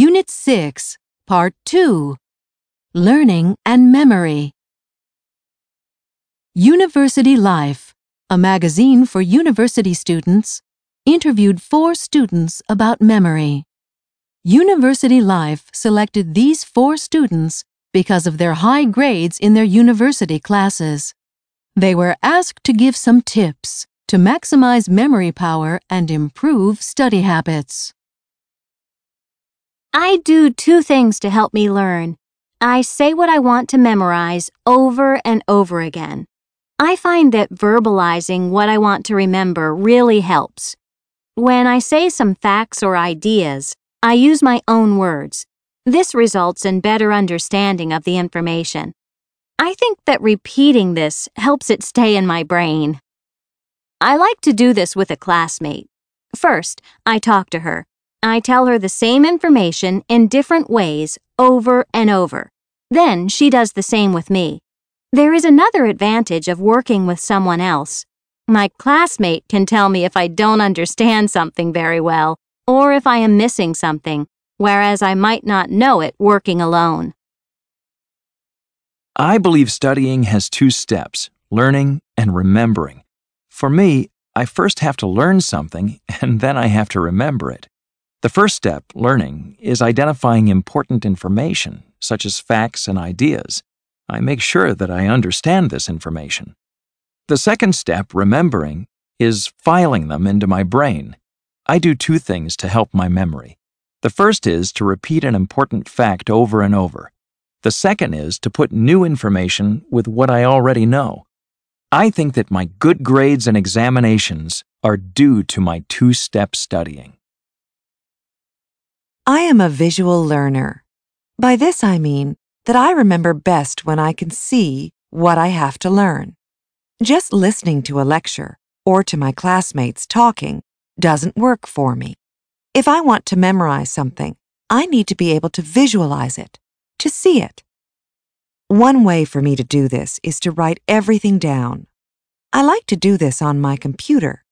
Unit 6, Part 2 Learning and Memory. University Life, a magazine for university students, interviewed four students about memory. University Life selected these four students because of their high grades in their university classes. They were asked to give some tips to maximize memory power and improve study habits. I do two things to help me learn. I say what I want to memorize over and over again. I find that verbalizing what I want to remember really helps. When I say some facts or ideas, I use my own words. This results in better understanding of the information. I think that repeating this helps it stay in my brain. I like to do this with a classmate. First, I talk to her. I tell her the same information in different ways over and over. Then she does the same with me. There is another advantage of working with someone else. My classmate can tell me if I don't understand something very well or if I am missing something, whereas I might not know it working alone. I believe studying has two steps learning and remembering. For me, I first have to learn something and then I have to remember it. The first step, learning, is identifying important information, such as facts and ideas. I make sure that I understand this information. The second step, remembering, is filing them into my brain. I do two things to help my memory. The first is to repeat an important fact over and over. The second is to put new information with what I already know. I think that my good grades and examinations are due to my two step studying. I am a visual learner. By this I mean that I remember best when I can see what I have to learn. Just listening to a lecture or to my classmates talking doesn't work for me. If I want to memorize something, I need to be able to visualize it, to see it. One way for me to do this is to write everything down. I like to do this on my computer.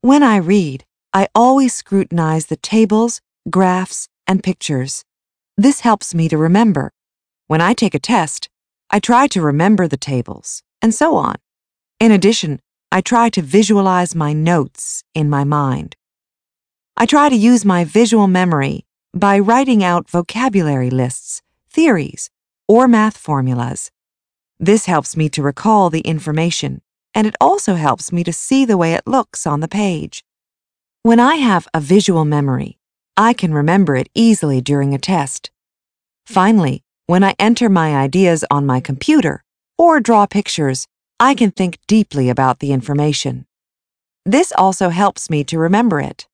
When I read, I always scrutinize the tables, graphs, and pictures. This helps me to remember. When I take a test, I try to remember the tables, and so on. In addition, I try to visualize my notes in my mind. I try to use my visual memory by writing out vocabulary lists, theories, or math formulas. This helps me to recall the information, and it also helps me to see the way it looks on the page. When I have a visual memory, I can remember it easily during a test. Finally, when I enter my ideas on my computer or draw pictures, I can think deeply about the information. This also helps me to remember it.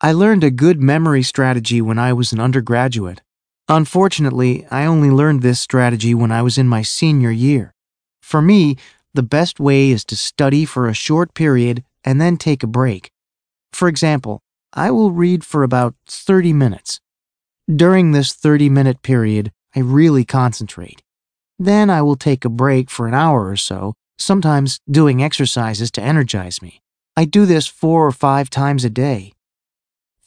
I learned a good memory strategy when I was an undergraduate. Unfortunately, I only learned this strategy when I was in my senior year. For me, the best way is to study for a short period and then take a break. For example, I will read for about 30 minutes. During this 30 minute period, I really concentrate. Then I will take a break for an hour or so, sometimes doing exercises to energize me. I do this four or five times a day.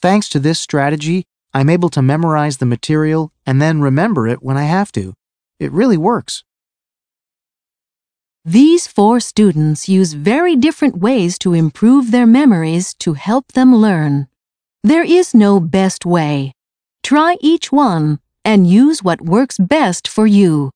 Thanks to this strategy, I'm able to memorize the material and then remember it when I have to. It really works. These four students use very different ways to improve their memories to help them learn. There is no best way. Try each one and use what works best for you.